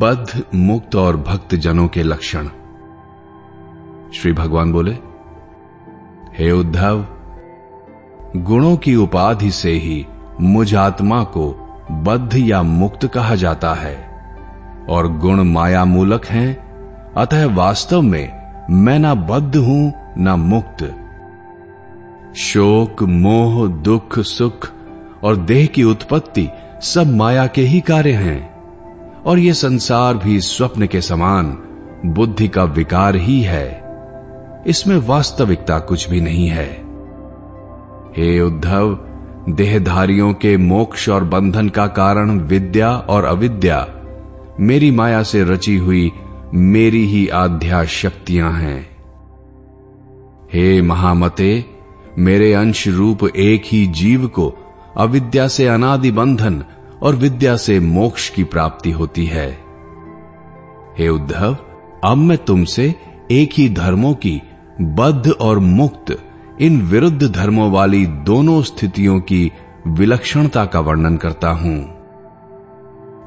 बद्ध, मुक्त और भक्त जनों के लक्षण। श्री भगवान बोले, हे उद्धव, गुणों की उपाधि से ही मुझ आत्मा को बद्ध या मुक्त कहा जाता है, और गुण माया मूलक हैं, अतः वास्तव में मैं ना बद्ध हूँ, ना मुक्त। शोक, मोह, दुख, सुख और देह की उत्पत्ति सब माया के ही कार्य हैं। और ये संसार भी स्वप्न के समान बुद्धि का विकार ही है। इसमें वास्तविकता कुछ भी नहीं है। हे उद्धव, देहधारियों के मोक्ष और बंधन का कारण विद्या और अविद्या, मेरी माया से रची हुई मेरी ही आध्या शक्तियाँ हैं। हे महामते, मेरे अंश रूप एक ही जीव को अविद्या से अनादि बंधन और विद्या से मोक्ष की प्राप्ति होती है। हे उद्धव, अब मैं तुमसे एक ही धर्मों की, बद्ध और मुक्त, इन विरुद्ध धर्मों वाली दोनों स्थितियों की विलक्षणता का वर्णन करता हूँ।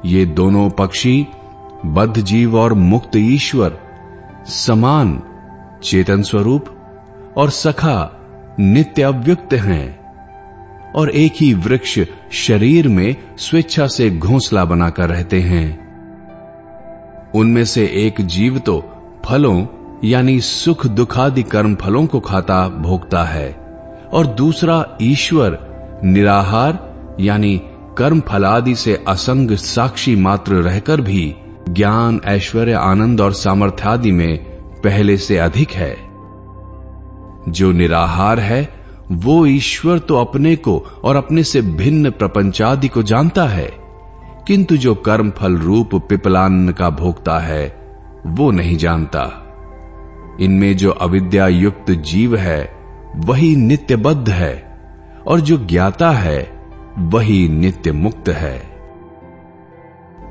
ये दोनों पक्षी, बद्ध जीव और मुक्त ईश्वर, समान, चेतन स्वरूप और सखा नित्य अव्यक्त हैं। और एक ही वृक्ष शरीर में स्वेच्छा से घोंसला बनाकर रहते हैं। उनमें से एक जीव तो फलों, यानी सुख दुखादि कर्म फलों को खाता, भोगता है, और दूसरा ईश्वर, निराहार, यानी कर्म फलादि से असंग साक्षी मात्र रहकर भी ज्ञान, ऐश्वर्य, आनंद और सामर्थ्यादि में पहले से अधिक है। जो निराहार है वो ईश्वर तो अपने को और अपने से भिन्न प्रपंचादि को जानता है, किंतु जो कर्म फल रूप पिपलान्न का भोगता है, वो नहीं जानता। इनमें जो अविद्या युक्त जीव है, वही नित्यबद्ध है, और जो ज्ञाता है, वही नित्य मुक्त है।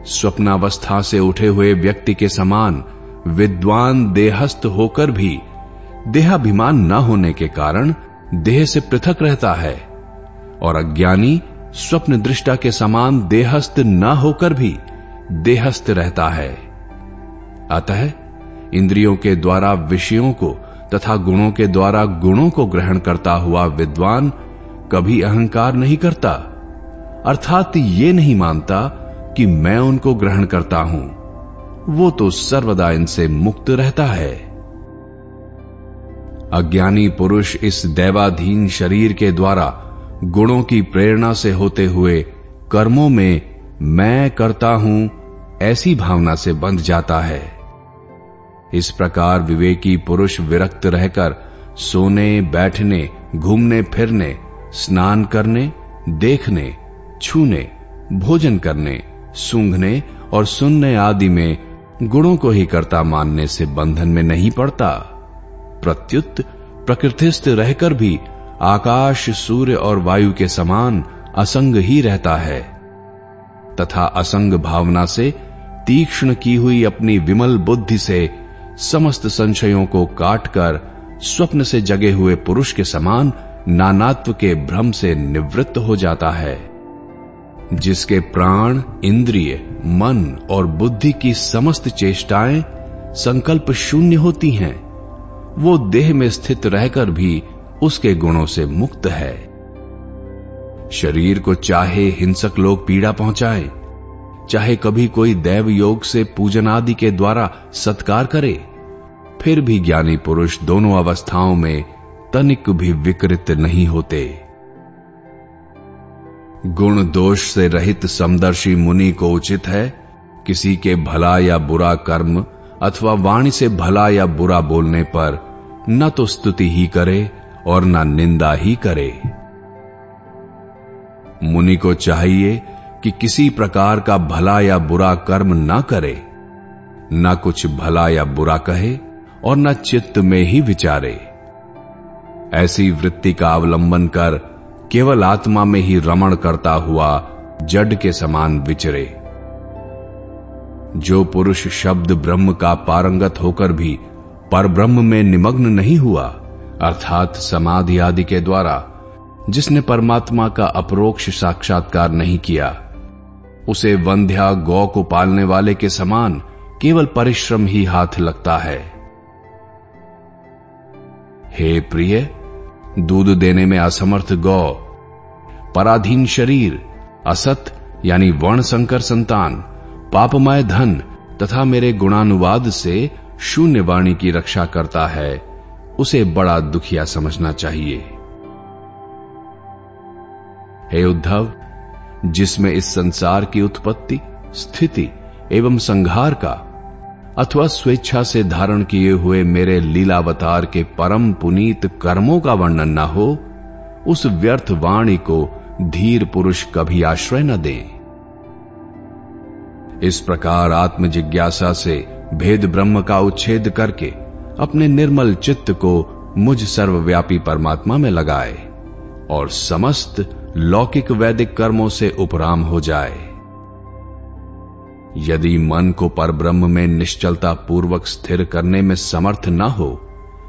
स्वप्नावस्था से उठे हुए व्यक्ति के समान विद्वान देहस्थ होकर भी देहाभिमान न होने के कारण देह से पृथक रहता है और अज्ञानी स्वप्न दृष्टा के समान देहस्थ न होकर भी देहस्थ रहता है। अतः इंद्रियों के द्वारा विषयों को तथा गुणों के द्वारा गुणों को ग्रहण करता हुआ विद्वान कभी अहंकार नहीं करता, अर्थात ये नहीं मानता कि मैं उनको ग्रहण करता हूँ। वो तो सर्वदा इनसे मुक्त रहता है। अज्ञानी पुरुष इस दैवाधीन शरीर के द्वारा गुणों की प्रेरणा से होते हुए कर्मों में मैं करता हूँ, ऐसी भावना से बंध जाता है। इस प्रकार विवेकी पुरुष विरक्त रहकर सोने, बैठने, घूमने, फिरने, स्नान करने, देखने, छूने, भोजन करने, सूंघने और सुनने आदि में गुणों को ही करता मानने से बंधन में नहीं पड़ता। प्रत्युत, प्रकृतिस्थ रहकर भी आकाश, सूर्य और वायु के समान असंग ही रहता है। तथा असंग भावना से तीक्ष्ण की हुई अपनी विमल बुद्धि से समस्त संशयों को काटकर स्वप्न से जगे हुए पुरुष के समान नानात्व के भ्रम से निवृत्त हो जाता है, जिसके प्राण, इंद्रिय, मन और बुद्धि की समस्त चेष्टाएँ संकल्प शून्य होती हैं। वो देह में स्थित रहकर भी उसके गुणों से मुक्त है। शरीर को चाहे हिंसक लोग पीड़ा पहुँचाए, चाहे कभी कोई दैव योग से पूजन आदि के द्वारा सत्कार करे, फिर भी ज्ञानी पुरुष दोनों अवस्थाओं में तनिक भी विकृत नहीं होते। गुण दोष से रहित समदर्शी मुनि को उचित है, किसी के भला या बुरा कर्म अथवा वाणी से भला या बुरा बोलने पर न तो स्तुति ही करे और न निंदा ही करे। मुनि को चाहिए कि किसी प्रकार का भला या बुरा कर्म न करे, न कुछ भला या बुरा कहे और न चित्त में ही विचारे। ऐसी वृत्ति का अवलंबन कर केवल आत्मा में ही रमण करता हुआ जड के समान विचरे। जो पुरुष शब्द ब्रह्म का पारंगत होकर भी पर ब्रह्म में निमग्न नहीं हुआ, अर्थात समाधि आदि के द्वारा, जिसने परमात्मा का अप्रोक्ष साक्षात्कार नहीं किया, उसे वंध्या गौ को पालने वाले के समान केवल परिश्रम ही हाथ लगता है। हे प्रिय, दूध देने में असमर्थ गौ, पराधीन शरीर, असत, यानी वर्ण संकर संतान पापमय धन तथा मेरे गुणानुवाद से शून्य वाणी की रक्षा करता है, उसे बड़ा दुखिया समझना चाहिए। हे उद्धव, जिसमें इस संसार की उत्पत्ति, स्थिति एवं संहार का अथवा स्वेच्छा से धारण किए हुए मेरे लीलावतार के परम पुनीत कर्मों का वर्णन न हो, उस व्यर्थ वाणी को धीर पुरुष कभी आश्रय न दे। इस प्रकार आत्म जिज्ञासा से भेद ब्रह्म का उच्छेद करके अपने निर्मल चित्त को मुझ सर्वव्यापी परमात्मा में लगाए और समस्त लौकिक वैदिक कर्मों से उपराम हो जाए। यदि मन को परब्रह्म में निश्चलता पूर्वक स्थिर करने में समर्थ न हो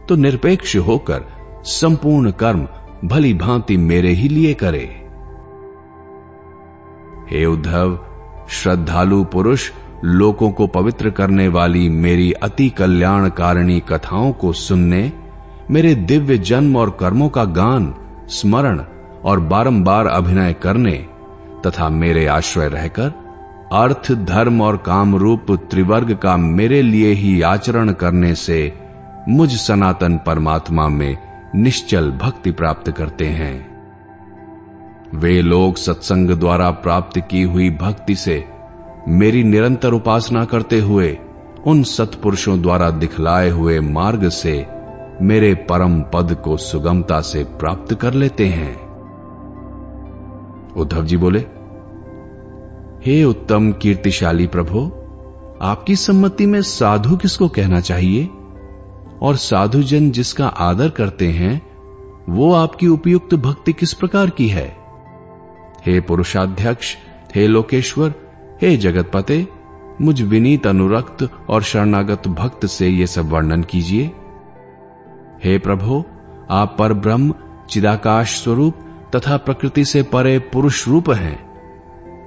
तो निरपेक्ष होकर संपूर्ण कर्म भली भांति मेरे ही लिए करे। हे उद्धव श्रद्धालु पुरुष लोगों को पवित्र करने वाली मेरी अति कल्याणकारिणी कथाओं को सुनने, मेरे दिव्य जन्म और कर्मों का गान, स्मरण और बारंबार अभिनय करने, तथा मेरे आश्रय रहकर अर्थ, धर्म और काम रूप त्रिवर्ग का मेरे लिए ही आचरण करने से मुझ सनातन परमात्मा में निश्चल भक्ति प्राप्त करते हैं। वे लोग सत्संग द्वारा प्राप्त की हुई भक्ति से मेरी निरंतर उपासना करते हुए उन सत्पुरुषों द्वारा दिखलाए हुए मार्ग से मेरे परम पद को सुगमता से प्राप्त कर लेते हैं। उद्धव जी बोले, हे उत्तम कीर्तिशाली प्रभु, आपकी सम्मति में साधु किसको कहना चाहिए? और साधु जन जिसका आदर करते हैं, वो आपकी उपयुक्त भक्ति किस प्रकार की है? हे पुरुषाध्यक्ष, हे लोकेश्वर, हे जगतपते, मुझ विनीत अनुरक्त और शरणागत भक्त से ये सब वर्णन कीजिए। हे प्रभु, आप पर ब्रह्म चिदाकाश स्वरूप तथा प्रकृति से परे पुरुष रूप हैं।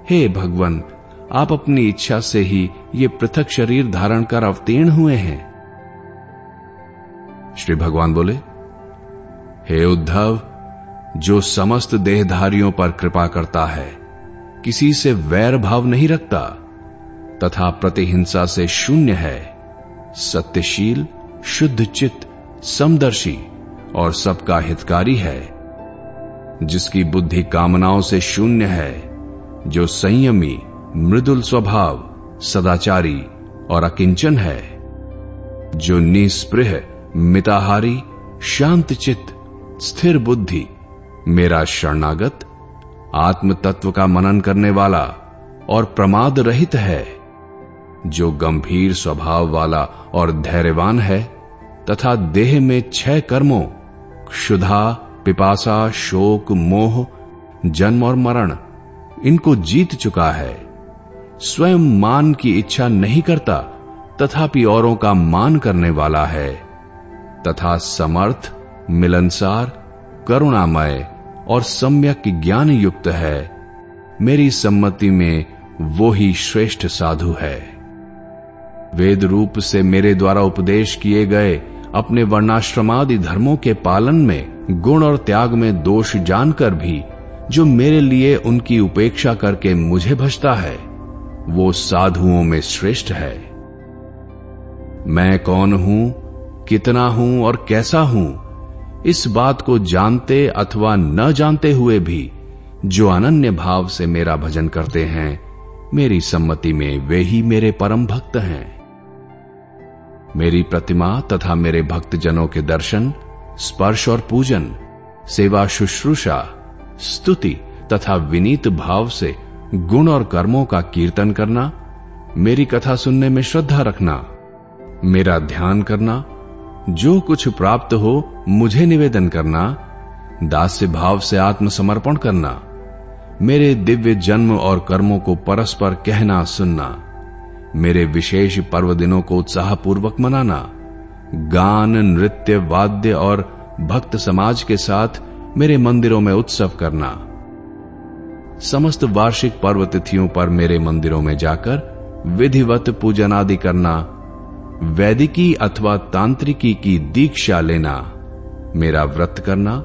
हे भगवान, आप अपनी इच्छा से ही ये पृथक शरीर धारण कर अवतीर्ण हुए हैं। श्री भगवान बोले, हे उद्धव जो समस्त देहधारियों पर कृपा करता है, किसी से वैर भाव नहीं रखता, तथा प्रतिहिंसा से शून्य है, सत्यशील, शुद्ध चित्त, समदर्शी और सबका हितकारी है, जिसकी बुद्धि कामनाओं से शून्य है, जो संयमी, मृदुल स्वभाव, सदाचारी और अकिंचन है, जो निस्पृह, मिताहारी, शांत चित्त, स्थिर बुद्धि मेरा शरणागत आत्म तत्व का मनन करने वाला और प्रमाद रहित है। जो गंभीर स्वभाव वाला और धैर्यवान है तथा देह में छह कर्मों, क्षुधा, पिपासा, शोक, मोह, जन्म और मरण, इनको जीत चुका है। स्वयं मान की इच्छा नहीं करता, तथापि औरों का मान करने वाला है। तथा समर्थ, मिलनसार, करुणामय और सम्यक ज्ञान युक्त है। मेरी सम्मति में वो ही श्रेष्ठ साधु है। वेद रूप से मेरे द्वारा उपदेश किए गए अपने वर्णाश्रमादि धर्मों के पालन में, गुण और त्याग में दोष जानकर भी, जो मेरे लिए उनकी उपेक्षा करके मुझे भजता है, वो साधुओं में श्रेष्ठ है। मैं कौन हूँ, कितना हूँ और कैसा हूँ इस बात को जानते अथवा न जानते हुए भी जो अनन्य भाव से मेरा भजन करते हैं, मेरी सम्मति में वे ही मेरे परम भक्त हैं। मेरी प्रतिमा तथा मेरे भक्तजनों के दर्शन, स्पर्श और पूजन, सेवा शुश्रूषा, स्तुति तथा विनीत भाव से गुण और कर्मों का कीर्तन करना, मेरी कथा सुनने में श्रद्धा रखना, मेरा ध्यान करना जो कुछ प्राप्त हो, मुझे निवेदन करना, दास्य भाव से आत्मसमर्पण करना, मेरे दिव्य जन्म और कर्मों को परस्पर कहना, सुनना, मेरे विशेष पर्व दिनों को उत्साहपूर्वक मनाना, गान, नृत्य, वाद्य और भक्त समाज के साथ मेरे मंदिरों में उत्सव करना। समस्त वार्षिक पर्व तिथियों पर मेरे मंदिरों में जाकर विधिवत पूजन आदि करना वैदिकी अथवा तांत्रिकी की दीक्षा लेना, मेरा व्रत करना,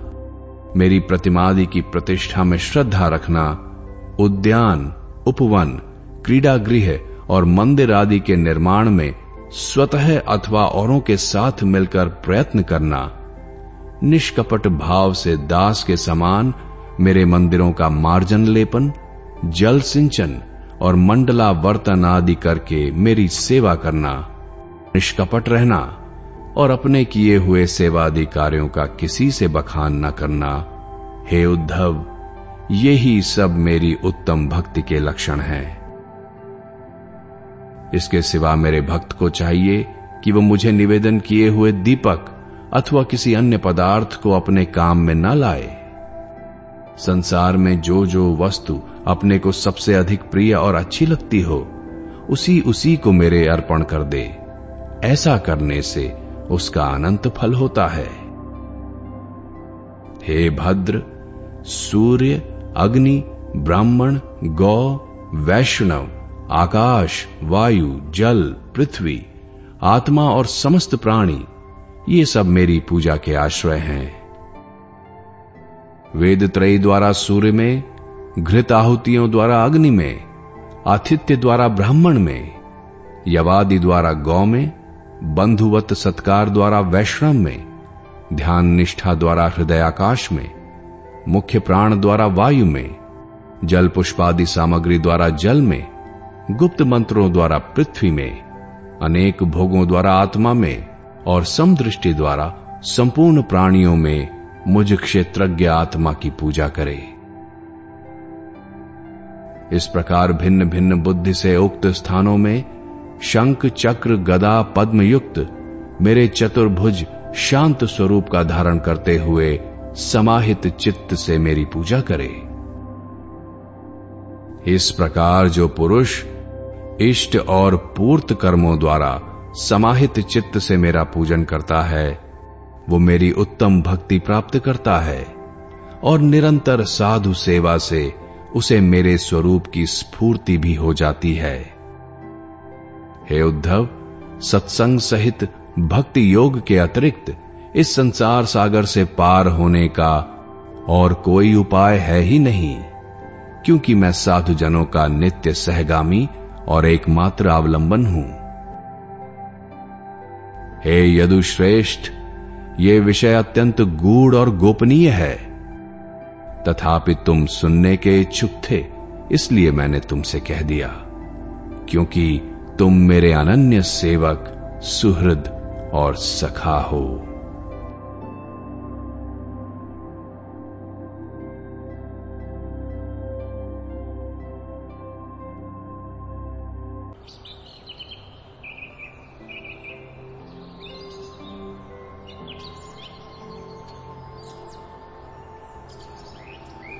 मेरी प्रतिमा आदि की प्रतिष्ठा में श्रद्धा रखना, उद्यान, उपवन क्रीड़ा गृह और मंदिर आदि के निर्माण में स्वतः अथवा औरों के साथ मिलकर प्रयत्न करना, निष्कपट भाव से दास के समान मेरे मंदिरों का मार्जन लेपन, जल सिंचन और मंडला वर्तन आदि करके मेरी सेवा करना। निष्कपट रहना और अपने किए हुए सेवादि कार्यों का किसी से बखान न करना। हे उद्धव यही सब मेरी उत्तम भक्ति के लक्षण हैं। इसके सिवा मेरे भक्त को चाहिए कि वह मुझे निवेदन किए हुए दीपक अथवा किसी अन्य पदार्थ को अपने काम में न लाए। संसार में जो जो वस्तु अपने को सबसे अधिक प्रिय और अच्छी लगती हो उसी उसी को मेरे अर्पण कर दे। ऐसा करने से उसका अनंत फल होता है। हे भद्र, सूर्य, अग्नि, ब्राह्मण, गौ, वैष्णव, आकाश, वायु, जल, पृथ्वी, आत्मा और समस्त प्राणी, ये सब मेरी पूजा के आश्रय हैं। वेद त्रयी द्वारा सूर्य में, घृत आहुतियों द्वारा अग्नि में, आतिथ्य द्वारा ब्राह्मण में, यवादि द्वारा गौ में बंधुवत सत्कार द्वारा वैष्णव में, ध्यान निष्ठा द्वारा हृदयाकाश में, मुख्य प्राण द्वारा वायु में, जल पुष्पादि सामग्री द्वारा जल में, गुप्त मंत्रों द्वारा पृथ्वी में, अनेक भोगों द्वारा आत्मा में और समदृष्टि द्वारा संपूर्ण प्राणियों में मुझ क्षेत्रज्ञ आत्मा की पूजा करे। इस प्रकार भिन्न भिन्न बुद्धि से उक्त स्थानों में शंख चक्र गदा पद्म युक्त मेरे चतुर्भुज शांत स्वरूप का धारण करते हुए समाहित चित्त से मेरी पूजा करे। इस प्रकार जो पुरुष इष्ट और पूर्त कर्मों द्वारा समाहित चित्त से मेरा पूजन करता है, वो मेरी उत्तम भक्ति प्राप्त करता है और निरंतर साधु सेवा से उसे मेरे स्वरूप की स्फूर्ति भी हो जाती है। हे उद्धव, सत्संग सहित भक्ति योग के अतिरिक्त इस संसार सागर से पार होने का और कोई उपाय है ही नहीं, क्योंकि मैं साधु जनों का नित्य सहगामी और एकमात्र अवलंबन हूँ। हे यदुश्रेष्ठ, ये विषय अत्यंत गूढ़ और गोपनीय है। तथापि तुम सुनने के इच्छुक थे, इसलिए मैंने तुमसे कह दिया, क्योंकि तुम मेरे अनन्य सेवक सुहृद और सखा हो।